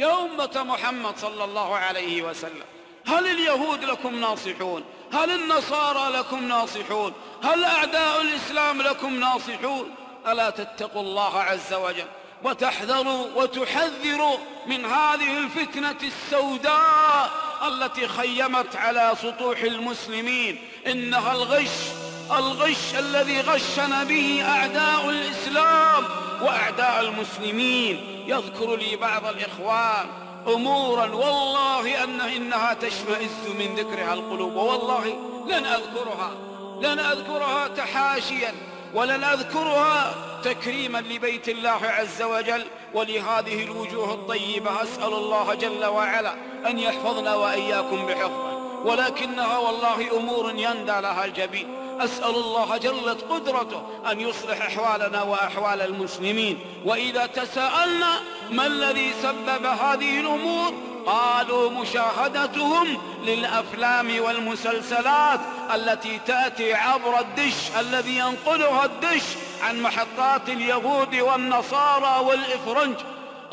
يا أمة محمد صلى الله عليه وسلم هل اليهود لكم ناصحون؟ هل النصارى لكم ناصحون؟ هل أعداء الإسلام لكم ناصحون؟ ألا تتقوا الله عز وجل وتحذروا وتحذروا من هذه الفتنة السوداء التي خيمت على سطوح المسلمين. إنها الغش الغش الذي غشنا به أعداء الإسلام. وأعداء المسلمين يذكر لي بعض الإخوان أمورا والله أن إنها تشمئز من ذكرها القلوب والله لن أذكرها لن أذكرها تحاشيا ولن أذكرها تكريما لبيت الله عز وجل ولهذه الوجوه الطيبة أسأل الله جل وعلا أن يحفظنا وإياكم بحفظه ولكنها والله أمور يندى لها الجبين. أسأل الله جلت قدرته أن يصلح أحوالنا وأحوال المسلمين. وإذا تساءلنا ما الذي سبب هذه الأمور قالوا مشاهدتهم للأفلام والمسلسلات التي تأتي عبر الدش الذي ينقلها الدش عن محطات اليهود والنصارى والإفرنج.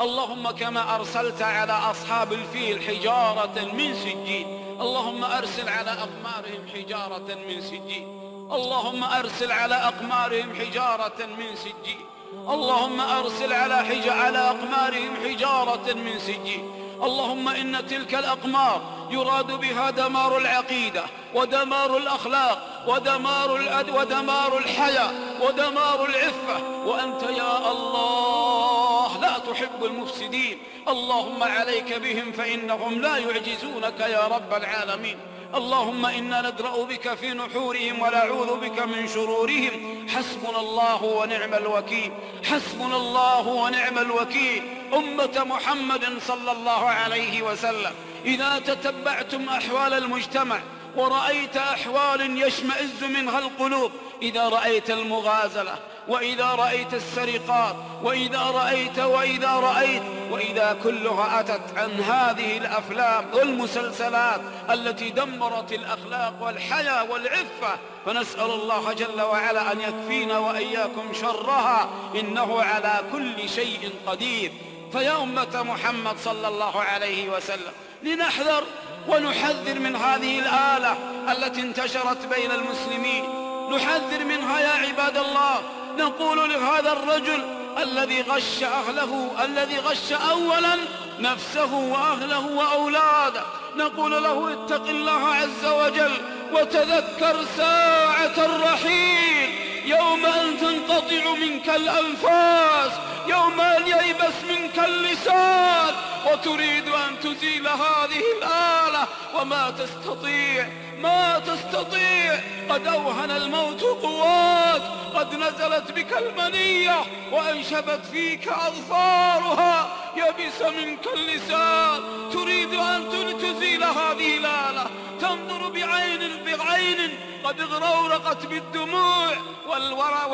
اللهم كما أرسلت على أصحاب الفيل حجارة من سجين. اللهم أرسل على أقمارهم حجارة من سجين. اللهم أرسل على أقمارهم حجارة من سجين. اللهم أرسل على حج على أقمارهم حجارة من سجين. اللهم إن تلك الأقمار يراد بها دمار العقيدة ودمار الأخلاق ودمار الأد ودمار الحياة ودمار العفة. وأنت يا الله لا تحب المفسدين. اللهم عليك بهم فإنهم لا يعجزونك يا رب العالمين. اللهم إنا ندرأ بك في نحورهم ونعوذ بك من شرورهم. حسبنا الله ونعم الوكيل. حسبنا الله ونعم الوكيل. أمة محمد صلى الله عليه وسلم. إذا تتبعتم أحوال المجتمع ورأيت أحوال يشمئز منها القلوب إذا رأيت المغازلة وإذا رأيت السرقات وإذا رأيت وإذا رأيت وإذا كلها أتت عن هذه الأفلام والمسلسلات التي دمرت الأخلاق والحياة والعفة. فنسأل الله جل وعلا أن يكفينا وإياكم شرها إنه على كل شيء قدير. فيا أمة محمد صلى الله عليه وسلم لنحذر ونحذر من هذه الآلة التي انتشرت بين المسلمين. نحذر منها يا عباد الله. نقول لهذا الرجل الذي غش أهله الذي غش أولا نفسه وأهله وأولاده. نقول له اتق الله عز وجل وتذكر ساعة الرحيل. يوم أن تنقطع منك الأنفاس يوم أن ييبس منك اللسان وتريد أن تزيل هذه الآلة وما تستطيع ما تستطيع. قد أوهن الموت قوات قد نزلت بك المنية وأنشبت فيك أظفارها. يبس منك اللسان تريد أن تزيل هذه الآلة. تنظر بعين بعين قد اغرورقت بالدموع.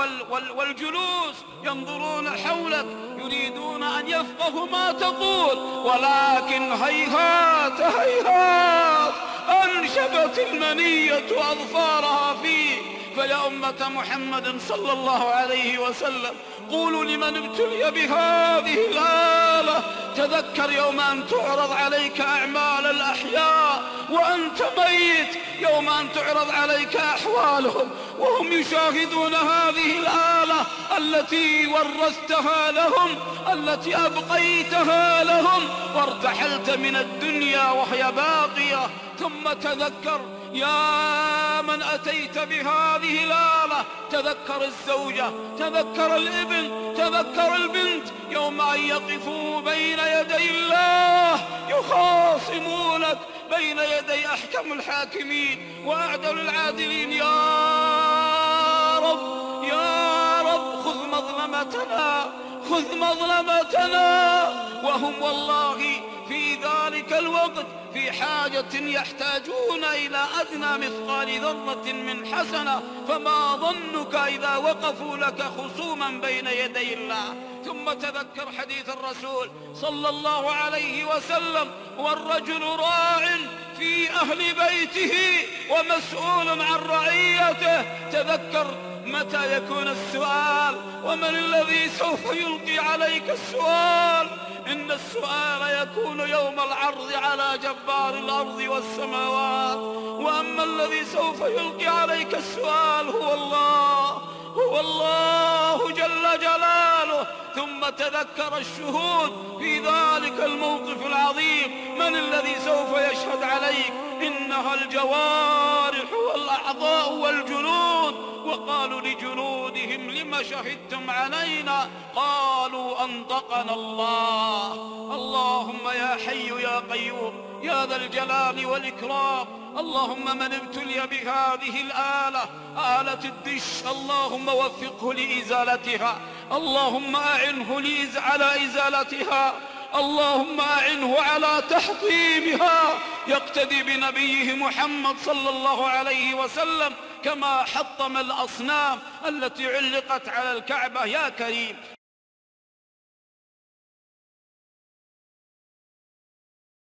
وال وال والجلوس ينظرون حولك يريدون أن يفقهوا ما تقول ولكن هيهات هيهات أنشبت المنية أظفارها فيه فيا أمة محمد صلى الله عليه وسلم قولوا لمن ابتلي بهذه الآلة؟ تذكر يوم أن تعرض عليك أعمال الأحياء. وأنت ميت يوم أن تعرض عليك أحوالهم وهم يشاهدون هذه الآلة التي ورثتها لهم التي أبقيتها لهم وارتحلت من الدنيا وهي باقية. ثم تذكر يا من أتيت بهذه الآلة تذكر الزوجة تذكر الابن تذكر البنت. يوم أن يقفوا بين يدي الله يخاصمونك بين يدي أحكم الحاكمين وأعدل العادلين. يا رب يا رب خذ مظلمتنا خذ مظلمتنا. وهم والله في ذلك الوقت في حاجة يحتاجون إلى أدنى مثقال ذرة من حسنة. فما ظنك إذا وقفوا لك خصوما بين يدي الله؟ ثم تذكر حديث الرسول صلى الله عليه وسلم والرجل راع في أهل بيته ومسؤول عن رعيته. تذكر متى يكون السؤال؟ ومن الذي سوف يلقي عليك السؤال؟ إن السؤال يكون يوم العرض على جبار الأرض والسماوات. وأما الذي سوف يلقي عليك السؤال هو الله. هو الله جل جلاله. ثم تذكر الشهود في ذلك الموقف العظيم. من الذي سوف يشهد عليك؟ إنها الجوارح والأعضاء والجنود. وقالوا لجنودهم لم شهدتم علينا؟ قالوا أنطقنا الله. اللهم يا حي يا قيوم يا ذا الجلال والإكرام اللهم من ابتلي بهذه الآلة آلة الدش اللهم وفقه لإزالتها. اللهم أعنه على إزالتها. اللهم أعنه على تحطيمها. يقتدي بنبيه محمد صلى الله عليه وسلم كما حطم الأصنام التي علقت على الكعبة. يا كريم.